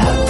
up.